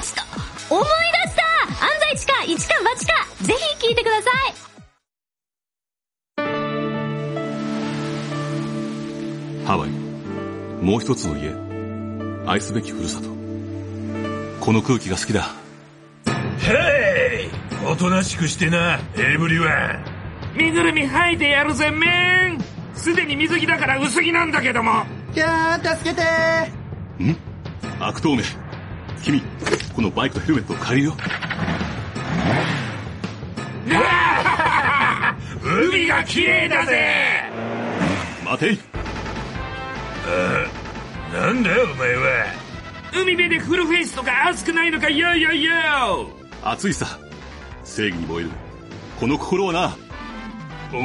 8と。思い出した安西地下、一か八かぜひ聞いてくださいハワイ、もう一つの家。愛すべきふるさと。この空気が好きだ。ヘイおとなしくしてな、エイブリワン。身ぐるみ吐いてやるぜ、メンすでに水着だから薄着なんだけども。いやー、助けてん？悪党め。君、このバイクとヘルメットを借りるよ。海が綺麗だぜ待ていなんだよ、お前は。海辺でフルフェイスとか熱くないのか、ヨーヨーヨー熱いさ。正義に燃える。この心はな。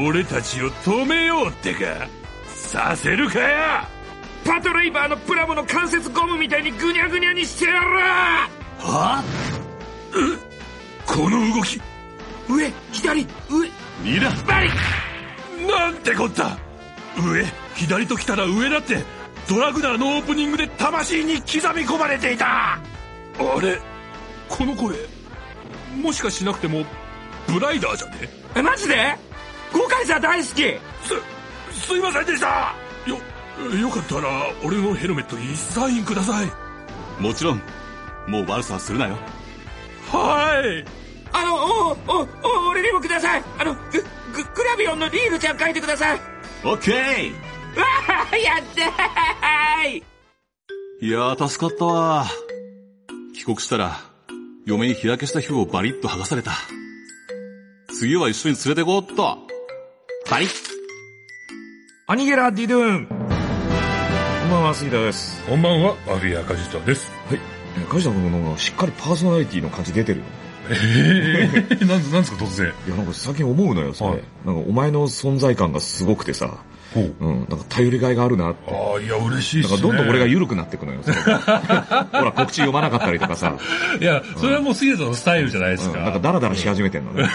俺たちを止めようってか。させるかよパトレイバーのプラモの関節ゴムみたいにぐにゃぐにゃにしてやるはこの動き、上、左、上、いいだバリなんてこった。上、左と来たら上だって、ドラグナーのオープニングで魂に刻み込まれていた。あれ？この声、もしかしなくても、ブライダーじゃね？え、マジで？ゴーカイザー大好き。す、すいませんでした。よ、よかったら、俺のヘルメットにサインください。もちろん。もう悪さはするなよ。はいあの、おおお俺にもくださいあの、グ、グ、グラビオンのリールちゃん書いてくださいオッケーわあやったーいいやー、助かったわ。帰国したら、嫁に日焼けした皮膚をバリッと剥がされた。次は一緒に連れてこうっと。バリッアニゲラ・ディドゥーンこんばんは、杉田です。こんばんは、アフィアカジタです。はい。梶田君の方がしっかりパーソナリティの感じ出てるよ。ええなん、なんですか突然。いや、なんか最近思うのよ、それ。はいなんかお前の存在感がすごくてさ、ほう。うん、なんか頼りがいがあるなって。ああ、いや、嬉しいっだすね。どんどん俺が緩くなっていくのよ。それがほら、告知読まなかったりとかさ、いや、それはもう杉田さんのスタイルじゃないですか。うんなんかダラダラし始めてんのね。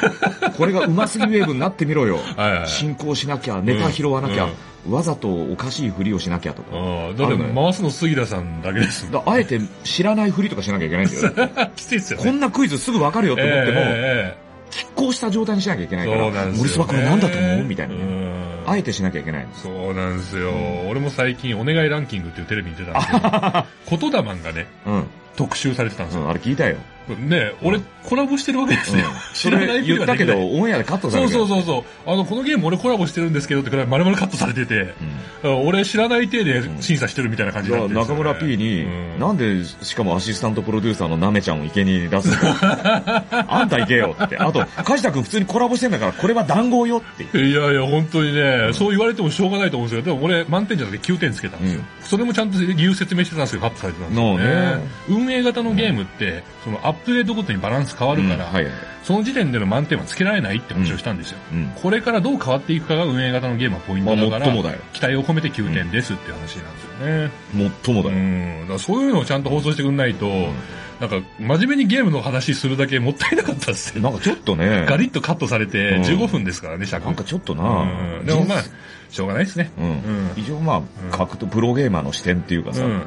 これがうますぎウェーブになってみろよ。はいはい進行しなきゃ、ネタ拾わなきゃ、わざとおかしいふりをしなきゃとか。ああ、だって回すの杉田さんだけですあえて知らないふりとかしなきゃいけないんだよ。きついっすよね。こんなクイズすぐわかるよって思っても、え拮抗した状態にしなきゃいけないから、森そば君なんだと思うみたいなうね。んあえてしなきゃいけない。そうなんですよ。俺も最近、お願いランキングっていうテレビに出たんですけど、言霊がね、うん。特集されてたんですよ。うん、あれ聞いたよ。ね俺、コラボしてるわけですよ。そ知らないれ言ったけど、オンエアでカットされそうるそうそうそう。あの、このゲーム俺コラボしてるんですけどってくらい丸々カットされてて、俺知らない体で審査してるみたいな感じじになってね中村 P に、うんなんで、しかもアシスタントプロデューサーのなめちゃんを生贄に出すの？あんた行けよって。あと、梶田君普通にコラボしてんだから、これは談合よって。いやいや、本当にね、そう言われてもしょうがないと思うんですよ。でも俺、満点じゃなくて9点つけたんですよ。うんそれもちゃんと理由説明してたんですけど、カットされてたんですよ、ね運営型のゲームって、そのアップデートごとにバランス変わるから、うんはいはい。その時点での満点はつけられないって話をしたんですよ。うん。これからどう変わっていくかが運営型のゲームはポイントだから、まあ期待を込めて9点ですっていう話なんですよね。もっともだうよ。ん。だそういうのをちゃんと放送してくんないと、なんか、真面目にゲームの話するだけもったいなかったっすよ。なんかちょっとね、ガリッとカットされてうん15分ですからね、尺。なんかちょっとな、うんでもまあ、しょうがないですね。うん。うん一応まあ、格闘プロゲーマーの視点っていうかさ、うんうん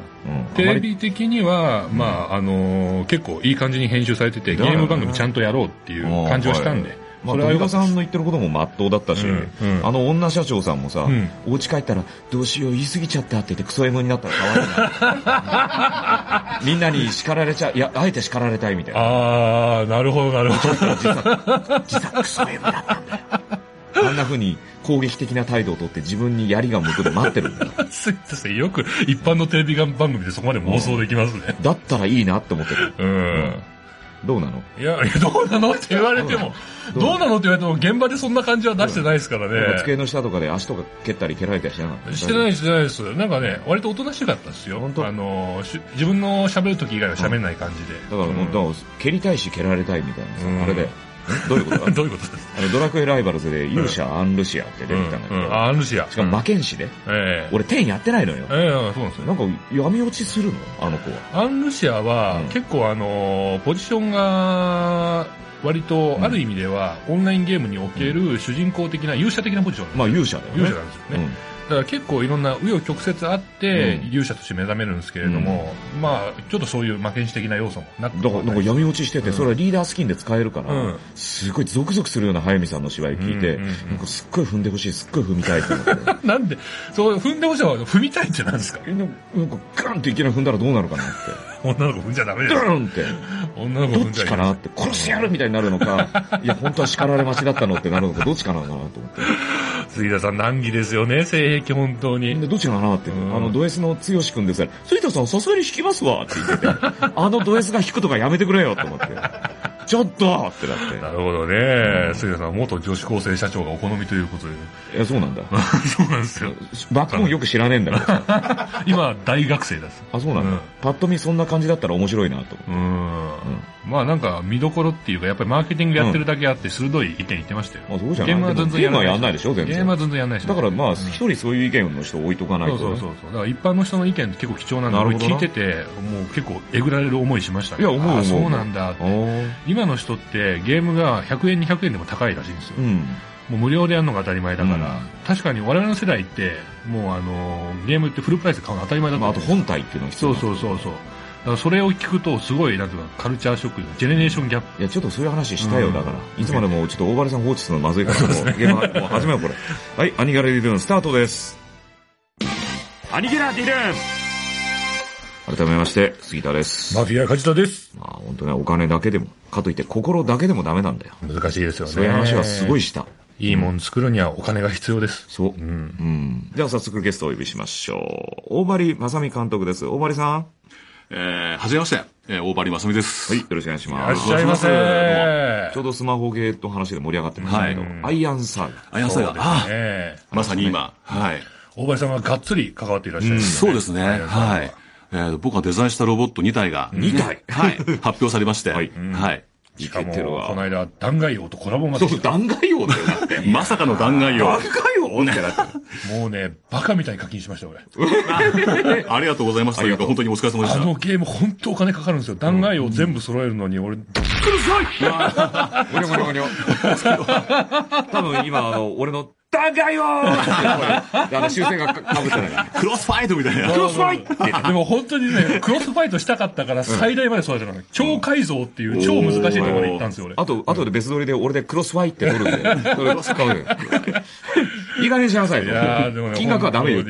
テレビ的には、まあ、あのー結構いい感じに編集されてて、ゲーム番組ちゃんとやろうっていう感じはしたんで。まあ、それは富田さんの言ってることも真っ当だったし、あの女社長さんもさ、うんお家帰ったら、どうしよう言い過ぎちゃったって言ってクソ M になったら可愛いな。みんなに叱られちゃう、いや、あえて叱られたいみたいな。あー、なるほど、なるほど。実は、実はクソ M だったんだよ。あんな風に攻撃的な態度をとって自分に槍が向くの待ってるんだよ。よく一般のテレビ番組でそこまで妄想できますね。だったらいいなって思ってる。うん。どうなの？いや、いやどうなのって言われても、どうなの？って言われても、現場でそんな感じは出してないですからなんか机ね。の下とかで足とか蹴ったり蹴られたりしてなかった？してないです、してないです。なんかね、割とおとなしかったですよ。本当？あの、し自分の喋る時以外は喋んない感じで。だからもう、だから蹴りたいし蹴られたいみたいなあれで。ん どういうこと？だどういうこと？ですあの、ドラクエライバルズで勇者アンルシアって出てきたんだけど、うんうんあ、アンルシア。しかも負けんしで、ええ俺10やってないのよ。ええそうなんですよ。なんか、闇落ちするの？あの子は。アンルシアは、うん結構あの、ポジションが、割と、ある意味では、オンラインゲームにおける主人公的な、勇者的なポジション。まあ勇者だよね。勇者なんですよね。だから結構いろんな紆余曲折あって、うん。勇者として目覚めるんですけれども、まあ、ちょっとそういう負けん師的な要素もなくだから、なんか闇落ちしてて、それはリーダースキンで使えるから、うん。すごいゾクゾクするような早見さんの芝居聞いて、うんうんうん。なんかすっごい踏んでほしい、すっごい踏みたいって思って。なんで、そう、踏んでほしいは踏みたいってなんですか、なんかガンっていきなり踏んだらどうなるかなって。女の子踏んじゃダメだドよ。ーンって。女の子どっ踏んじゃいけないちかなって、殺してやるみたいになるのか、いや、本当は叱られ待ちだったのってなるのか、どっちかなのかなと思って。杉田さん難儀ですよね、性癖本当に。で、どっちかなって、うんあの、ド S の剛くんでさ、杉田さんさすがに弾きますわって言ってて、あのド S が弾くとかやめてくれよと思って、ちょっとってなって。なるほどね。杉田さん、元女子高生社長がお好みということで。いや、そうなんだ。そうなんですよ。バックボーンよく知らねえんだけ。今、大学生です。あ、そうなんだ。うんパッと見そんな感じだったら面白いなと。うん。まあなんか、見どころっていうか、やっぱりマーケティングやってるだけあって、鋭い意見言ってましたよ。あ、そうじゃないゲームは全然やらない。ゲームはやんないでしょ、全然。ゲームは全然やんないし。だからまあ、一人そういう意見の人置いとかないとね。そうそうそうそう。だから一般の人の意見って結構貴重なんで、聞いてて、もう結構えぐられる思いしましたね。いや思う思うそうなんだって今の人ってゲームが100円200円でも高いらしいんですよ。うん。もう無料でやるのが当たり前だから、うん確かに我々の世代って、もうあの、ゲームってフルプライスで買うの当たり前だまあ、あと。本体っていうのが必要そうそうそうそう。だからそれを聞くと、すごい、なんていうか、カルチャーショック、ジェネレーションギャップ。いや、ちょっとそういう話したよ、うんだから。いつまでもちょっと大原さん放置するのまずいから、もう、ゲーム、もう始めよう、これ。はい、アニギャラディルーン、スタートです。アニギャラディルーン改めまして、杉田です。マフィア梶田です。まあ、本当ね、お金だけでも、かといって心だけでもダメなんだよ。難しいですよね。そういう話はすごいした。いいもん作るにはお金が必要です。そう。うん。うん。では早速ゲストをお呼びしましょう。大張正美監督です。大張さん。はえー、はじめまして、えー、大張正美です。い、よろしくお願いしいらっます。しゃいませ。ちょうどスマホゲーの話で盛り上がってましたけど、はいアイアンサーガ。あやさが、あええまさに今、はい。大林さんががっつり関わっていらっしゃるそうですね、はい。えー、僕がデザインしたロボット2体が、2体はい、発表されまして、はいはい。しかも、いけてるわこの間、弾劾王とコラボがそうそう、弾劾王だよ、だって。まさかの弾劾弾を。劾王ってなって。もうね、バカみたいに課金しました、俺。ありがとうございますというか、本当にお疲れ様でした。あのゲーム本当お金かかるんですよ。弾劾王全部揃えるのに、俺、ごにょごにょごにょ。多分今、あの、俺の、弾劾王ってあの、修正がかかぶってない。クロスファイトみたいな。クロスファイトでも本当にね、クロスファイトしたかったから最大まで育てたの。超改造っていう超難しいところまで行ったんですよ、俺。あと、あとで別撮りで俺でクロスファイって撮るんで、それ使うよ。いい加減にしなさいよ。いやーでもね金額はダメよ。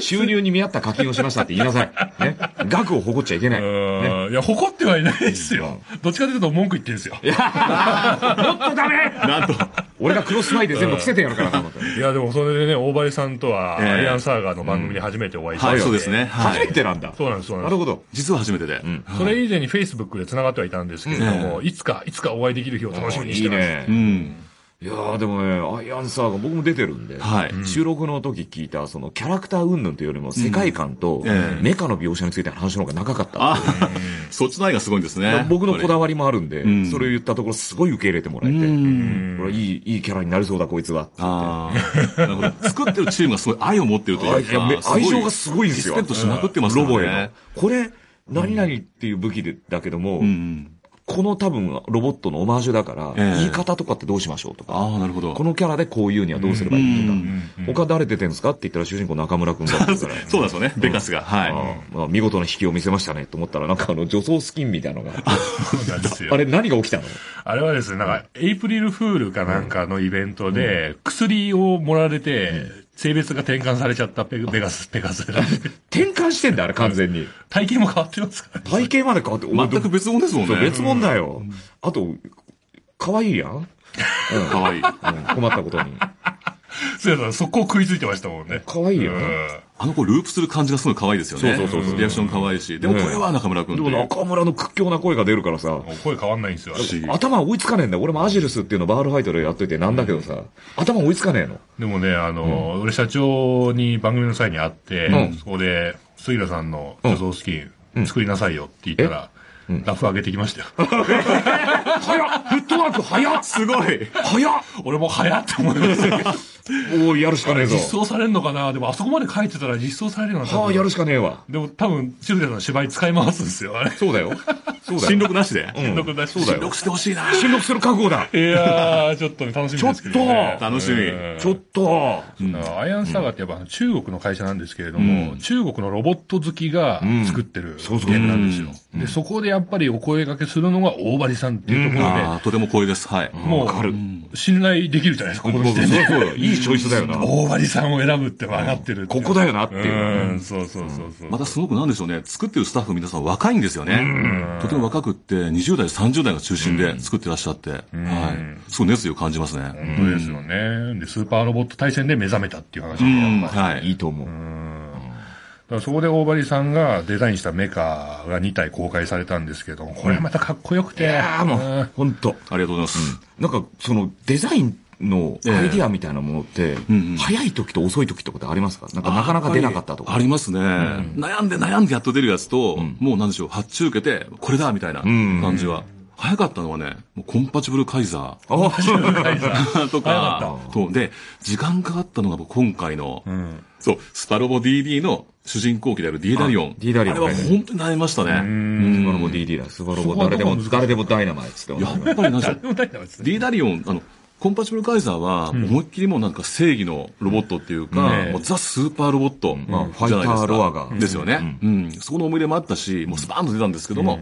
収入に見合った課金をしましたって言いなさい。ね。額を誇っちゃいけない。ね。うんいや、誇ってはいないですよ。どっちかというと文句言ってるんですよ。もっとダメなんと、俺がクロスファイで全部着せてやるからな、思って。いや、でもそれでね、大林さんとは、ええアイアンサーガーの番組に初めてお会いして、はい、そうですね。は初めい。てなんだ。そうなんです、そうなんです。なるほど。実は初めてで。それ以前に Facebook で繋がってはいたんですけれども、いつか、いつかお会いできる日を楽しみにしてます。いいねう。ん。いやーでもね、アイアンサーが僕も出てるんで、はい収録の時聞いた、そのキャラクター云々というよりも世界観とええメカの描写についての話の方が長かった。あ、そっちの愛がすごいんですね。僕のこだわりもあるんで、んそれを言ったところすごい受け入れてもらえて、うん。これいい、いいキャラになりそうだこいつは。ああ。なるほど。作ってるチームがすごい愛を持ってるというか、ごい愛情がすごいんですよ。リスペクトしまくってますよね。ロボへの。これ、何々っていう武器でだけども、うん。この多分ロボットのオマージュだから、ええ言い方とかってどうしましょうとか、ああ、なるほど。このキャラでこう言うにはどうすればいいとか、うん他誰出てんですかって言ったら主人公中村くんだったから。そうなんですよね。ベガスが。はい。見事な引きを見せましたねと思ったら、なんかあの、女装スキンみたいなのが。あれ何が起きたの？あれはですね、なんか、エイプリルフールかなんかのイベントで、薬をもられて、性別が転換されちゃったペガス、ペガス。転換してんだ、あれ完全に。体型も変わってますからね。体型まで変わって、全く別物ですもんね。別物だよ。あと、可愛いやん、うんかわいい。うん困ったことに。そうやそこを食いついてましたもんね。可愛いようんあの子ループする感じがすごい可愛いですよね。そうそうそうそうリアクション可愛いし。でも声は中村くんっていう。でも中村の屈強な声が出るからさ、声変わんないんですよ。頭追いつかねえんだよ。俺もアジルスっていうのバールファイトでやっといてなんだけどさ、頭追いつかねえの。でもね、あの、俺社長に番組の際に会って、うんそこで、杉浦さんの女装スキン作りなさいよって言ったら、ラフ上げてきましたよ。早っフットワーク早っすごい。早っ俺も早って思いましたけど。おおやるしかねえぞ実。装されるのかな？でもあそこまで書いてたら実装されるような？はあ、やるしかねえわ。でも多分、シルデさんの芝居使い回すんですよ、あれ。そうだよ。そうだよ。新録なしで。うん録だしそうだよ。録してほしいな。新録する覚悟だ。いやー、ちょっとね、楽しみですけど、ね。ちょっ楽しみ。ちょっと。アイアンサガってやっぱ中国の会社なんですけれども、中国のロボット好きが作ってるゲそうそうームなんですよ。で、そこでやっぱりお声掛けするのが大張さんっていうところで、ああ、とても光栄です。はい。もう、信頼できるじゃないですか、この時点で。そうそうよ。いいチョイスだよな。大張さんを選ぶって分かってるここだよなっていううん、そうそうそうそう。またすごくなんでしょうね、作ってるスタッフ皆さん若いんですよね。とても若くって、20代、30代が中心で作ってらっしゃって、はい。すごい熱意を感じますね。本当ですよね。で、スーパーロボット対戦で目覚めたっていう話で、うん、やっぱりはいい。いと思う。だからそこで大張さんがデザインしたメカが2体公開されたんですけども、これまたかっこよくて。いやーもう。んう、ほんと。ありがとうございます。なんか、その、デザインのアイディアみたいなものって、早い時と遅い時とかってありますか？なんかなかなか出なかったとか。ありますね、悩んで悩んでやっと出るやつと、もうなんでしょう、発注受けて、これだみたいな感じは。早かったのはね、もうコンパチブルカイザあー。と早かか、そう。で、時間かかったのが僕今回の、そう、スパロボ DD の主人公機である D ダリオン。あ D ダリオンあれは本当に悩みましたね。スバロボ DD だ。スバロボ誰でも、誰でもダイナマイツってやっぱりなんでしょう、D ダリオン、あの、コンパチブルカイザーは、思いっきりもうなんか正義のロボットっていうか、もうザ・スーパーロボットまあじゃないですか。ファイターロアがですよね。うん。そこの思い入れもあったし、もうスパーンと出たんですけども、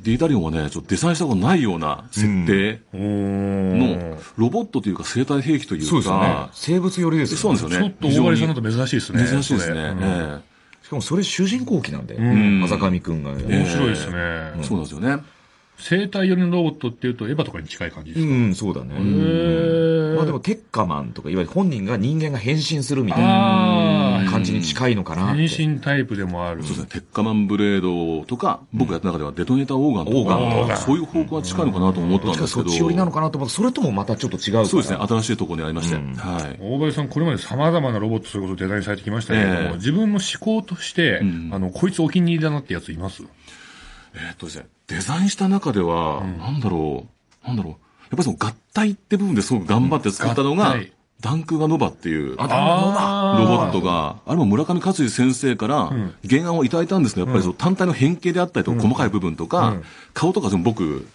ダリオンはね、ちょっとデザインしたことないような設定の、ロボットというか生体兵器というか、そうですよね。生物寄りですよね。そうなんですよね。ちょっと大張さんだと珍しいですね。珍しいですね。しかもそれ主人公機なんで、ん風上くんが。面白いですね。えそうなんですよね。生体寄りのロボットっていうと、エヴァとかに近い感じですか、うん、そうだね。へまあでも、テッカマンとか、いわゆる本人が人間が変身するみたいな感じに近いのかなって。変身タイプでもある。そうですね。鉄火マンブレードとか、僕やった中ではデトネーターオーガンとか、オーガンとかそういう方向は近いのかなと思ったんですけど。そっち寄りなのかなと思って、それともまたちょっと違うそうですね。新しいところにありまして。はい。大林さん、これまで様々なロボット、それこそデザインされてきましたけれども、ええ自分の思考として、あの、こいつお気に入りだなってやついます？えーっとですね、デザインした中では、なんだろう、なんだろう。やっぱりその合体って部分ですごく頑張って作ったのが合体、ダンクガノバっていう、ロボットが、あれも村上勝治先生から原案をいただいたんですけど、やっぱりその単体の変形であったりとか、細かい部分とか、顔とか全部僕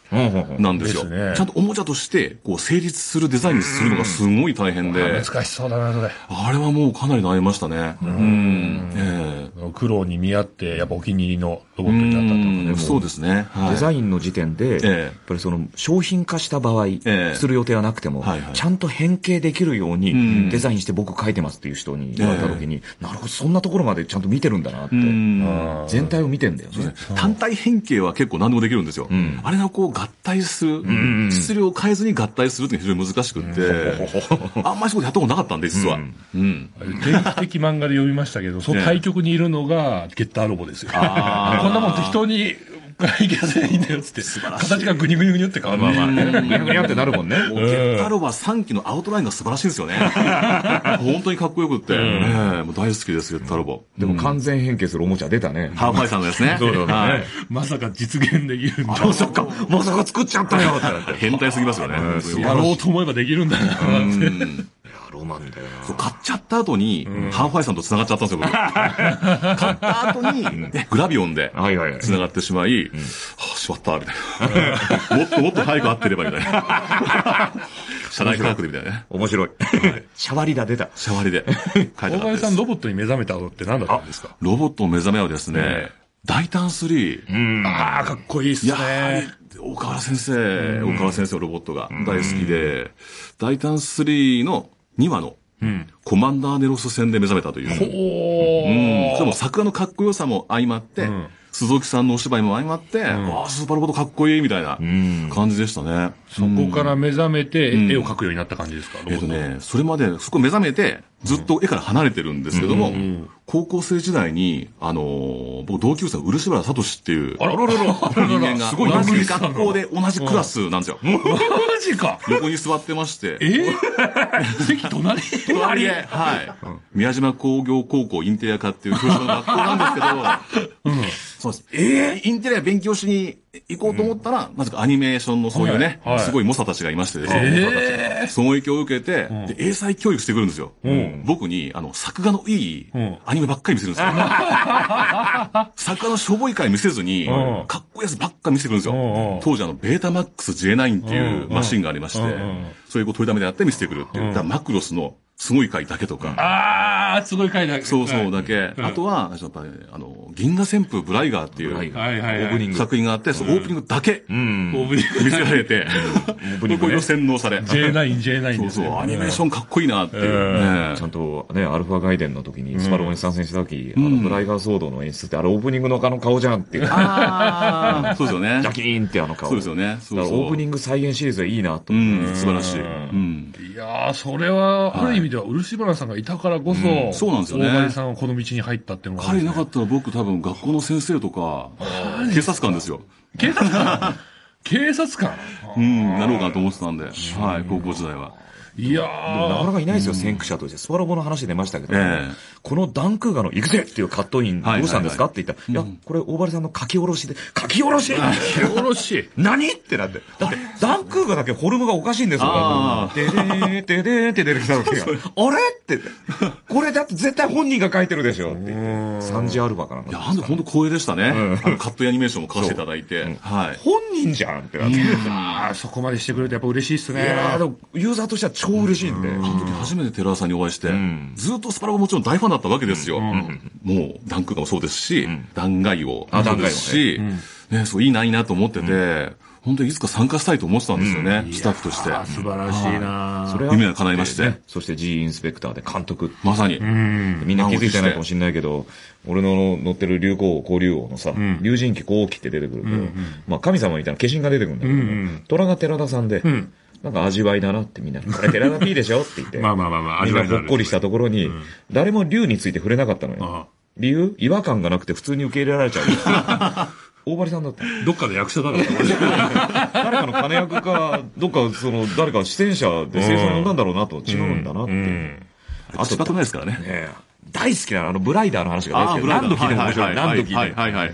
なんですよ。ちゃんとおもちゃとして、こう、成立するデザインにするのがすごい大変で、難しそうだな、それ。あれはもうかなり悩みましたね。うん。え苦労に見合って、やっぱお気に入りのロボットになったとえね。そうですね。はい。デザインの時点で、ええ。やっぱりその商品化した場合、えする予定はなくても、ちゃんと変形できるよううんにデザインして僕書いてますっていう人に言われた時に、なるほど、そんなところまでちゃんと見てるんだなって、うん。全体を見てんだよね。単体変形は結構何でもできるんですよ。あれがこう合体する、質量を変えずに合体するっていうのが非常に難しくって、あんまりそうやったことなかったんで、実は。うん。定期的漫画で読みましたけど、その対局にいるのがゲッターロボですよ。こんあなもん適当にいけらせないいんだよっつって。形がグニグニグニって変わる。まあまあぐにゃぐにゃってなるもんね。もうゲッタロバ3期のアウトラインが素晴らしいんですよね。本当にかっこよくって、ええもう大好きです、ゲッタロボ。でも完全変形するおもちゃ出たね。ハーファイさんのですね。そうだねはいまさか実現できるんだ。まさか、まさか作っちゃったよって。変態すぎますよね。やろうと思えばできるんだなって。ロマンだよな。そう買っちゃった後に、ハーファイさんと繋がっちゃったんですよ、僕。買った後に、ねグラビオンで。繋がってしまい、はあ、しまった、みたいな。もっともっと早く会ってれば、みたいな。社内価格でみたいなね。面白い。シャワリだ、出た。シャワリで。大林さん、ロボットに目覚めたのって何だったんですか？ロボットの目覚めはですね、大胆3。ああ、かっこいいっすいやはね。り、岡原先生、岡原先生のロボットが大好きで、大胆3の2話の、コマンダーネロス戦で目覚めたという。おうん。ーでも作画のかっこよさも相まって、鈴木さんのお芝居も相まって、ああ、スーパーロボットかっこいいみたいな感じでしたね。そこから目覚めて、絵を描くようになった感じですか？えっとね、それまで、そこ目覚めて、ずっと絵から離れてるんですけども、高校生時代に、あのー僕同級生の漆原聡っていうあらららら。人間が、すごい。同じな学校で同じクラスなんですよ。マジか。横に座ってまして、え席隣？隣で、はい。宮島工業高校インテリア科っていう教師の学校なんですけど、そうです。えインテリア勉強しに行こうと思ったら、なぜかアニメーションのそういうね、はい。はい。すごい猛者たちがいましてですね、ええその影響を受けて、で英才教育してくるんですよ。僕に、あの、作画のいいん。アニメばっかり見せるんですよ。作画のしょぼい回見せずにう、ん。かっこいいやつばっか見せてくるんですうんうん。よ。当時あの、ベータマックス J9 っていうマシンがありましてうんうん、それを取りためでやって見せてくるっていう。マクロスのすごい回だけとか、あー、すごい回だ。そうそうだけ。あとは、やっぱり、あの、銀河旋風ブライガーっていうブライガはいはいはい。オープニング。作品があって、そのオープニングだけうん。オープニング見せられて、これを洗脳され。J9、J9 そうそう。アニメーションかっこいいなっていうね。ちゃんとね、アルファガイデンの時にスパロボに参戦した時、あの、ブライガーソードの演出って、あれオープニングのあの顔じゃんっていう。ああ、そうですよねジ。ャキーンってあの顔。そうですよね。そうそう。だからオープニング再現シリーズはいいなとう思って。ん、素晴らしい。うん。いやー、それは、ある意味では、漆原さんがいたからこそ、そうなんですよね大張さんはこの道に入ったっていうのがね。彼いなかったら僕多分学校の先生とか、警察官ですよ。警察官？警察官？うん、なろうかなと思ってたんで、はい、高校時代は。いやなかなー、かいないですよ、先駆者として。スパロボの話出ましたけど、ええこのダンクーガの行くぜっていうカットイン、どはいうしたんですかって言ったら、いや、これ大張さんの書き下ろしで、書き下ろし？よろしい。何ってなって。だって、ダンクーガだけフォルムがおかしいんですよ。ででーででーって出てきた時が、あれ？って。これだって絶対本人が書いてるでしょって。サンジアルバかなんかいや、本当光栄でしたね。カットアニメーションも買わせていただいて。はい。本人じゃんってなって。いあー、そこまでしてくれてやっぱ嬉しいっすね。やーでもユーザーとしては超嬉しいんで。あの時初めて寺田さんにお会いして、ずっとスパラボもちろん大ファンだったわけですよ。もう、ダンクーガもそうですし、弾劾を。もそうですし、ね、そう、いいな、いいなと思ってて、本当にいつか参加したいと思ってたんですよね、スタッフとして。素晴らしいなそれ夢が叶いまして。ねそして G インスペクターで監督。まさに。みんな気づいてないかもしれないけど、俺の乗ってる流行王、交流王のさ、竜神機後期って出てくるけど、まあ神様みたいな化身が出てくるんだけども、虎が寺田さんで、なんか味わいだなってみんな、これ寺田 P でしょって言って、まあまあまあまあ味わいほっこりしたところに、誰も竜について触れなかったのあよ。理由？違和感がなくて普通に受け入れられちゃう。大張さんだった。どっかの役者だから、マジで誰かの金役か、どっかその、誰か出演者で生産呼んだろうなと、違うんだなって。あと、くないですからね。ねえ大好きなあのブライダーの話が大好きで、ブライダー何度聞いても面白い。何度聞いても。はいはいはい。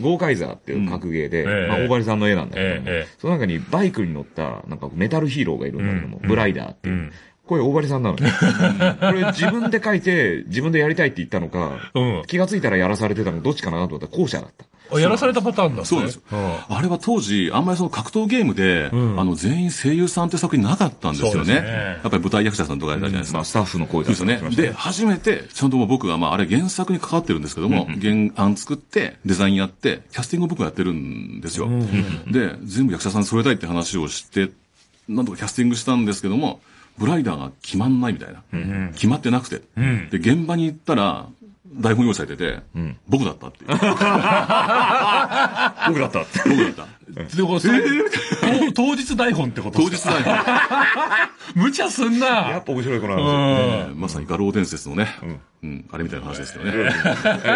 ゴーカイザーっていう格ゲーで、ええまあ、大張さんの絵なんだけども、ええ。その中にバイクに乗った、なんかメタルヒーローがいるんだけども、ブライダーっていう。んこれ大張さんなのよ。これ自分で書いて、自分でやりたいって言ったのか、うん気がついたらやらされてたのどっちかなと思ったら後者だった。あやらされたパターンだ、そうですよ。あれは当時、あんまりその格闘ゲームで、んあの、全員声優さんって作品なかったんですよね。やっぱり舞台役者さんとかやったじゃないですか。まあ、スタッフの声そうですよね。で、初めて、ちゃんともう僕が、まあ、あれ原作に関わってるんですけども、原案作って、デザインやって、キャスティングを僕がやってるんですよ。で、全部役者さん揃えたいって話をして、なんとかキャスティングしたんですけども、ブライダーが決まんないみたいな。決まってなくて。で、現場に行ったら、台本用意されてて、僕だったっていう。僕だったって。僕だった。でもそれ当当日台本ってこと当日台本。無茶すんなやっぱ面白い子なんですよ。えーまさに画廊伝説のね、うん、あれみたいな話ですけどね。い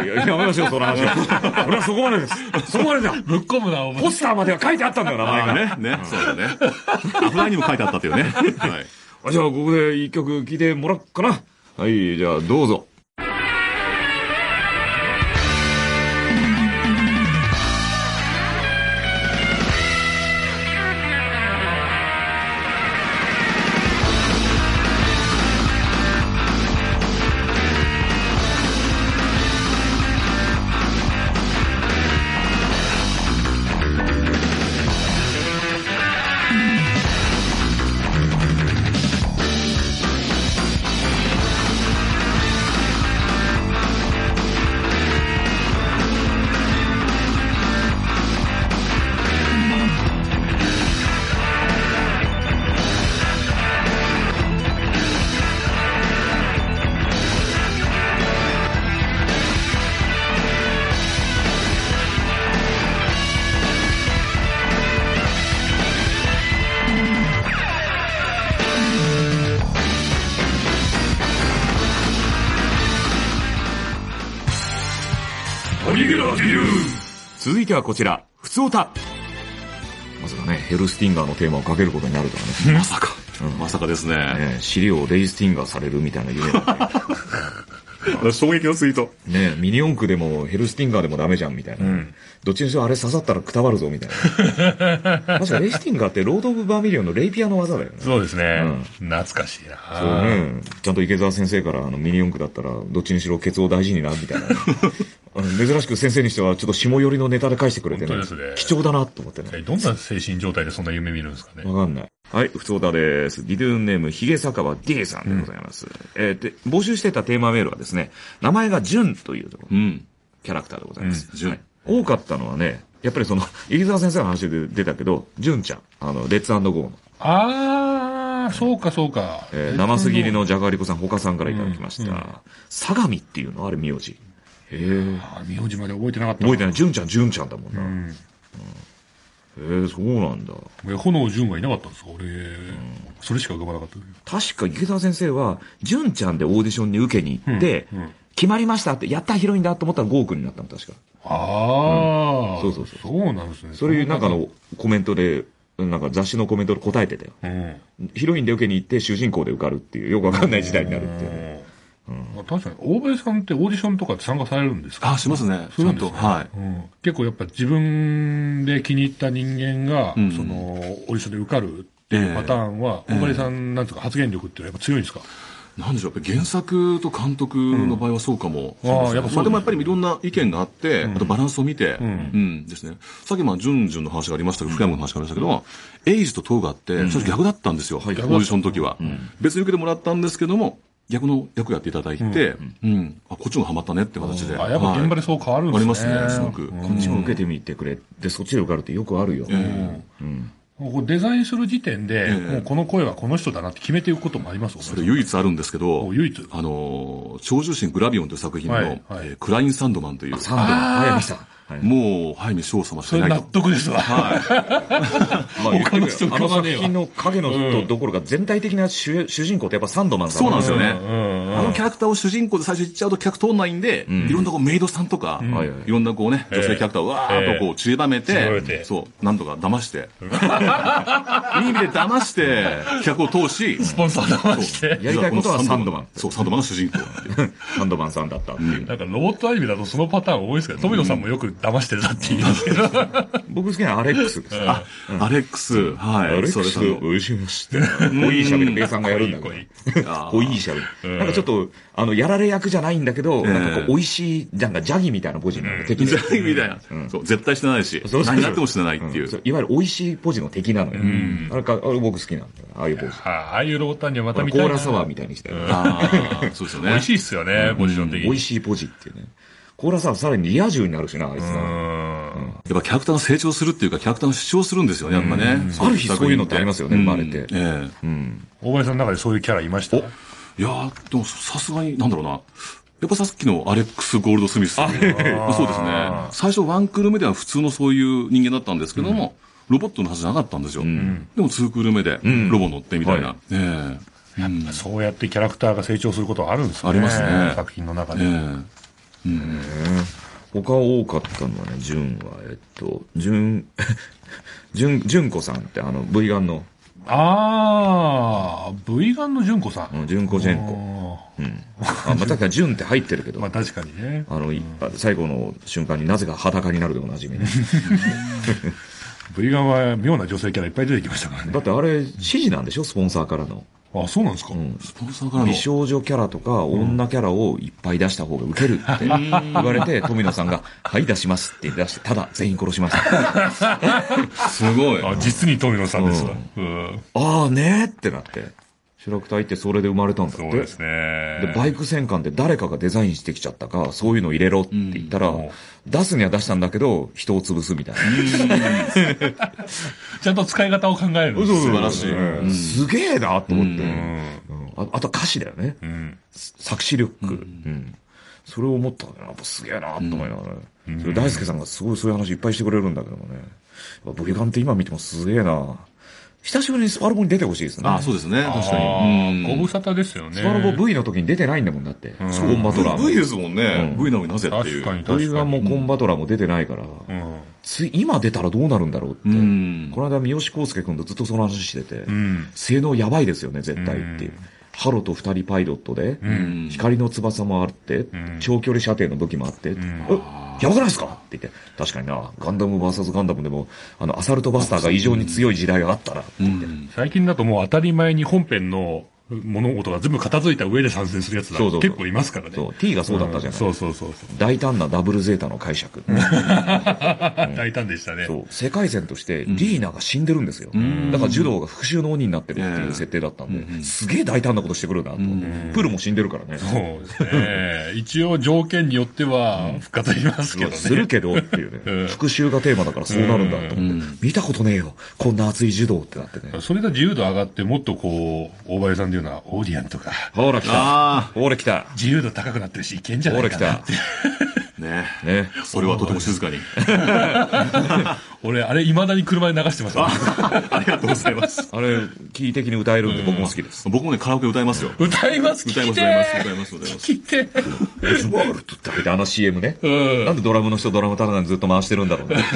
ややめましょう、その話は。俺はそこまでです。そこまでだ。ぶっ込むな、お前ポ。スターまでは書いてあったんだよ、名前が。ね、ね、そうだね。アフライにも書いてあったっていうね。はい。あじゃあ、ここで一曲聴いてもらおうかな。はい、じゃあ、どうぞ。はこちら、ふつおた。まさかね、ヘルスティンガーのテーマをかけることになるとはね。まさか。まさかですね。ね、尻をレイスティンガーされるみたいな夢だった。衝撃のツイート。ねミニ四駆でもヘルスティンガーでもダメじゃんみたいな。どっちにしろあれ刺さったらくたばるぞみたいな。確かレスティンガーってロード・オブ・バーミリオンのレイピアの技だよね。そうですね。懐かしいな。そうね。ちゃんと池澤先生からあのミニ四駆だったらどっちにしろケツを大事にな、みたいな。珍しく先生にしてはちょっと下寄りのネタで返してくれてねですね。貴重だなと思ってね。えどんな精神状態でそんな夢見るんですかね。わかんない。はい、ふつおたです。リドゥーンネーム、ヒゲ酒場 D さんでございます。えーで、募集してたテーマメールはですね、名前がジュンといううん。キャラクターでございます。うんジュンはい多かったのはね、やっぱりその、入澤先生の話で出たけど、ジュンちゃん、あの、レッツゴーの、あー、そうかそうか。えー生すぎりのじゃがりこさん、ほかさんからいただきました。相模っていうのあれ名字。へえ。あ名字まで覚えてなかった。覚えてない。ジュンちゃん、ジュンちゃんだもんな。うん。へえ、そうなんだ。え炎純はいなかったんですか？俺、それしか浮かばなかった。確か池澤先生は、純ちゃんでオーディションに受けに行って、決まりましたって、やったヒロインだと思ったらゴーくんになったの、確か。ああ、そうそうそうそうなんですね。それいうなんかのコメントで、なんか雑誌のコメントで答えてたよ。うん。ヒロインで受けに行って主人公で受かるっていう、よくわかんない時代になるっていうね。うん。確かに、大林さんってオーディションとかって参加されるんですか？あ、しますね。そうなんですね。はい。うん。結構やっぱ自分で気に入った人間が、ん。その、オーディションで受かるっていうパターンは、大林さん、なんつうか？発言力っていうのはやっぱ強いんですか？なんでしょう、やっぱり原作と監督の場合はそうかも。しれ。ああやっぱそうですね。まあでもやっぱりいろんな意見があって、あとバランスを見て、ん。うん、ですね。さっきまあ、ジュンジュンの話がありましたけど、福山の話がありましたけど、エイジとトーガって、それ逆だったんですよ。オーディションの時は。別に受けてもらったんですけども、逆の役やっていただいて、うん、あ、こっちもハマったねって形で。あ、やっぱ現場でそう変わるんですね。ありますね、すごく。こっちも受けてみてくれ。で、そっちで受かるってよくあるよ。もうデザインする時点で、ええ。もうこの声はこの人だなって決めていくこともありますそれ唯一あるんですけど、お唯一。あのー、超重心グラビオンという作品の、はいはい。えークライン・サンドマンという、サンドマン、早見さん。はいもう、早見翔様しそれ納かいないと。得ですわ。まあ、他の人あの作品の影の人どころか全体的な主主人公ってやっぱサンドマンさんそうなんですよね。うんうんあのキャラクターを主人公で最初言っちゃうと客通んないんで、いろんなこうメイドさんとか、はいはいいろんなこうね、女性キャラクターをわーっとこう散りばめて、てそう、なんとか騙して、いい意味で騙して、客を通し、スポンサー騙して。やりたいことはサンドマン。そう、サンドマンが主人公。サンドマンさんだったっていう。なんかロボットアニメだとそのパターン多いですけど、富野さんもよく騙してたって言いますけど。僕好きなのはアレックスです。あ、アレックス、はい。アレックスをおいしますって。濃い喋り、ベイさんがやるんだけど。あー濃い喋り。なんかちょっと、あの、やられ役じゃないんだけど、なんかこう、美味しい、なんかジャギみたいなポジなんだ、敵じゃあみたいな。そう、絶対死なないし、何やっても死なないっていう。いわゆる美味しいポジの敵なのよ。あれか、あれ僕好きなんだよ。ああいうポジ。あああいうロボットアニメまたコ見たいな。ーラサワーみたいにして。ああ、そうですよね。美味しいっすよね、ポジション的に。美味しいポジっていうね。コーラサワーさらにリア充になるしな、あいつ。やっぱキャラクターが成長するっていうか、キャラクターが主張するんですよね、やっぱね。ある日そういうのってありますよね、生まれて。ええ。大林さんの中でそういうキャラいました？いやー、でもさすがに、なんだろうな。やっぱさっきのアレックス・ゴールドスミス。そうですね。最初ワンクール目では普通のそういう人間だったんですけども、ロボットのはずじゃなかったんですよ。でもツークール目でロボ乗ってみたいな。ええそうやってキャラクターが成長することはあるんですね。ありますね作品の中で。ええ他多かったのはね、ジュンは、えっと、ジュン、ジュン、ジュンコさんってあの、V ガンの、ああ、V ガンの純子さん。うんジュンコジェンコ。コ。うん。あ、まあ、確かにジュンって入ってるけど、まあ確かにね。あの、い最後の瞬間になぜか裸になるでおなじみね。V ガンは妙な女性キャラいっぱい出てきましたからねだ。ってあれ、指示なんでしょ？スポンサーからの。あ、そうなんですか、スポンサーからの美。少女キャラとか女キャラをいっぱい出した方がウケるって 言われて、富野さんが、はい、出しますって出して、ただ全員殺します。すごい。あ、実に富野さんですわ。うん。ああねーってなって。白く隊ってそれで生まれたんだって。そうですね。で、バイク戦艦で誰かがデザインしてきちゃったか、そういうの入れろって言ったら、うん出すには出したんだけど、人を潰すみたいな。ちゃんと使い方を考えるんですよ素晴らしい。うんすげえなと思って、うん。うんあ。あと歌詞だよね。うん。作詞力。うんそれを思ったやっぱすげえなと思いながら、それ大輔さんがすごいそういう話いっぱいしてくれるんだけどもね。やっぱブリガンって今見てもすげえな久しぶりにスパロボに出てほしいですね。あ、そうですね。確かに。ご無沙汰ですよね。スパロボ V の時に出てないんだもんだって。コンバトラーも。V ですもんね。V なのになぜっていう。確かに確かに。もコンバトラーも出てないから、うん。つい、今出たらどうなるんだろうって。うん。この間三好康介君とずっとその話してて、うん。性能やばいですよね、絶対っていう。ハロと二人パイロットで、うん。光の翼もあって、ん。長距離射程の武器もあって、ん。え、やばくないですか？って言って、確かにな、ガンダム VS ガンダムでも、あの、アサルトバスターが異常に強い時代があったら、うん。最近だともう当たり前に本編の物事が全部片付いた上で参戦するやつがそうそう結構いますからね。そう、T がそうだったじゃない。そうそうそうそう。大胆なダブルゼータの解釈。大胆でしたね。そう、世界線として、リーナが死んでるんですよ。だから、ジュドーが復讐の鬼になってるっていう設定だったんで、すげえ大胆なことしてくるなと。プールも死んでるからね。そうですね。一応条件によっては復活しますけどね。するけどっていううんね。復讐がテーマだからそうなるんだと思って。見たことねえよ。こんな熱い柔道ってなってね。それが自由度上がって、もっとこう、大林さんでのは、オーディアンとか、ほら来た。あほら来た。自由度高くなってるし、いけんじゃなほら来たいかなって。。あ、ね。ね。それはとても静かに。俺、あれ、未だに車で流してました。ありがとうございます。あれ、キー的に歌えるんで僕も好きです。僕もね、カラオケ歌いますよ。歌います、歌います、歌います、歌います、歌います。聞いて。オズワルドって入ってあの CM ね。うんなんでドラムの人ドラム叩かにずっと回してるんだろうね。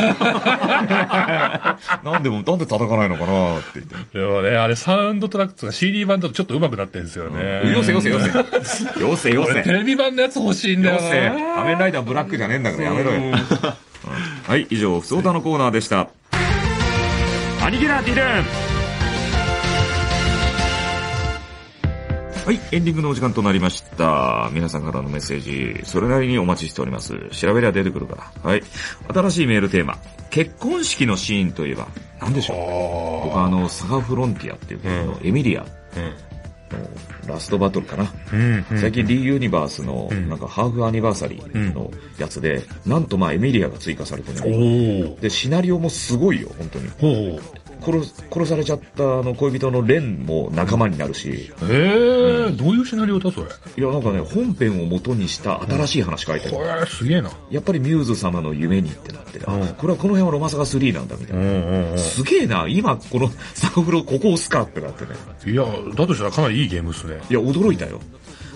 なんでも、なんで叩かないのかなって言って。でもね、あれ、サウンドトラックとか CD 版だとちょっと上手くなってるんですよね。よせよせよせ。よせよ俺、テせ。レビ版のやつ欲しいんだよよせ。な。仮面ライダーブラックじゃねえんだからやめろよ。はい、以上、ふつおたのコーナーでした。アニゲラ・ディルンはい、エンディングのお時間となりました。皆さんからのメッセージ、それなりにお待ちしております。調べりゃ出てくるから。はい。新しいメールテーマ。結婚式のシーンといえば、何でしょう？僕はあの、サガフロンティアっていうゲームのエミリアのラストバトルかな。うん。うん。最近 D ユニバースのなんかハーフアニバーサリーのやつで、なんとまあエミリアが追加されておね。ー。で、シナリオもすごいよ、本当に。殺す、殺されちゃったあの恋人のレンも仲間になるし、えー、どういうシナリオだ、それ？いやなんかね、本編を元にした新しい話書いてる。これ、すげえな。やっぱりミューズ様の夢にってなって、あ、これはこの辺はロマサガ3なんだみたいな。んうんうん。すげえな、今このサガフロここ押すかってなってね。いや、だとしたらかなりいいゲームっすね。いや、驚いたよ。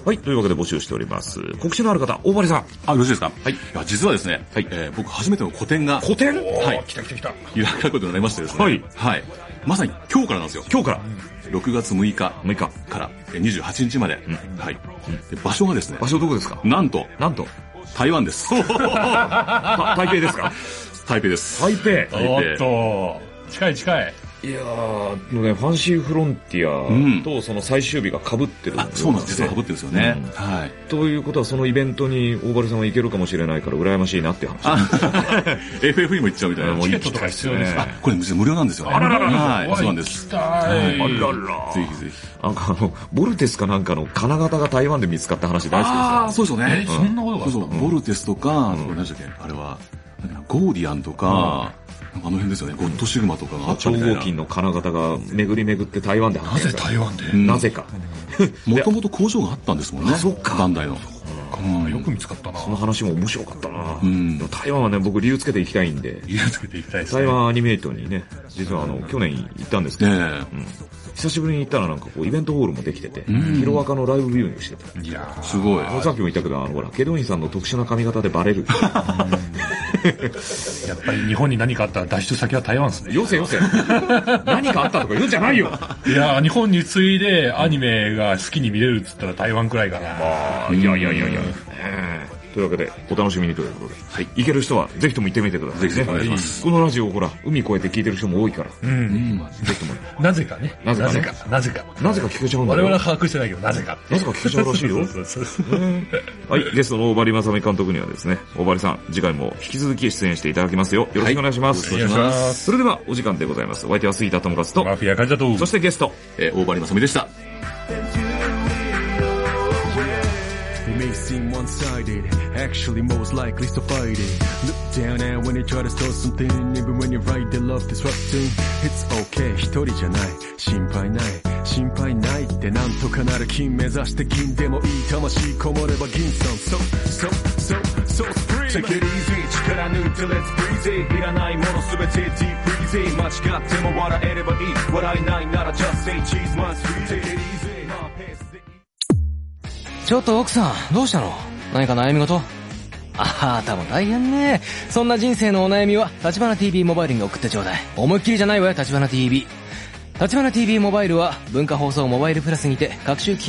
はい、というわけで募集しております。告知のある方、大張さん。あ、よろしいですか？はいいや、実はですね、はいえー僕初めての個展が、古典はい来た来た来た。開かれることになりましてですね。はいはい。まさに今日からなんですよ。今日から？6月6日6日。からえー28日まで。はい。で場所がですね場、所どこですか？なんと、なんと、台湾です。た 台北ですか？台北です。台北おっと、近い近い。いやー、のね、ファンシーフロンティアとその最終日が被ってるんあ、そうなんです。実は被ってるんですよね。うんはい。ということはそのイベントに大原さんは行けるかもしれないから羨ましいなっていう話。あ FF にも行っちゃうみたいな。もうチケットとか必要ですか？あ、これ無料なんですよね。あららららはい、そうなんです。行きたい。あらら。ぜひぜひ。なんかあの、ボルテスかなんかの金型が台湾で見つかった話大好きですよ。ああ、そうですよねえ、。そんなことがそうそう、ボルテスとか、あと何でしたっけあれは、ゴーディアンとか、なんかあの辺ですよね。ゴッドシグマとかがあった超みたいな。合金の金型が巡り巡って台湾でなぜ台湾で、んなぜか。もともと工場があったんですもんね。あそっかバンダイの。よく見つかったな。その話も面白かったな、んでも台湾はね、僕理由つけて行きたいんで、家つけていきたいですね。台湾アニメートにね、実はあの、去年行ったんですけど、ねうん久しぶりに行ったらなんかこう、イベントホールもできてて、ヒロアカのライブビューイングしてて。いやえ。すごい。さっきも言ったけど、あの、ほら、ケドインさんの特殊な髪型でバレる。ーやっぱり日本に何かあったら脱出先は台湾ですね。よせよせ。何かあったとか言うんじゃないよ。いやー、日本に次いでアニメが好きに見れるっつったら台湾くらいかな。あいやいやいやいや。ええというわけで、お楽しみにということで。はい。行ける人は、ぜひとも行ってみてください、ね。ぜひぜひお願いしますこのラジオ、ほら、海越えて聞いてる人も多いから。うん。ぜひとも。なぜかね。なぜかねなぜか。なぜか。なぜか聞けちゃうんだよ。我々は把握してないけど、なぜか。なぜか聞けちゃうらしいよ。そうそうそう。はい、ゲストの大張正美監督にはですね、大張さん、次回も引き続き出演していただきますよ。よろしくお願いします。お願いします。それでは、お時間でございます。お相手は杉田智和と、マフィアカジャと。そしてゲスト、えー、大張正美でした。Seem one-sided, actually most likely so fight it. Look down and when they try to start something, even when you're right, they love disrupting. It's okay, 一人じゃない、心配ない、心配ないってなんとかなる金目指して銀でもいい魂こもれば銀さん。So, so, so, so scream! Take it easy, 力抜いて let's breezy. いらないものすべて deep breezy. 間違っても笑えればいい。笑えないなら just say cheese, my sweet. Take it easy, my pace ちょっと奥さん、どうしたの何か悩み事？ああ、多分大変ね。そんな人生のお悩みは、立花 TV モバイルに送ってちょうだい。思いっきりじゃないわよ、立花 TV。立花 TV モバイルは、文化放送モバイルプラスにて、各種金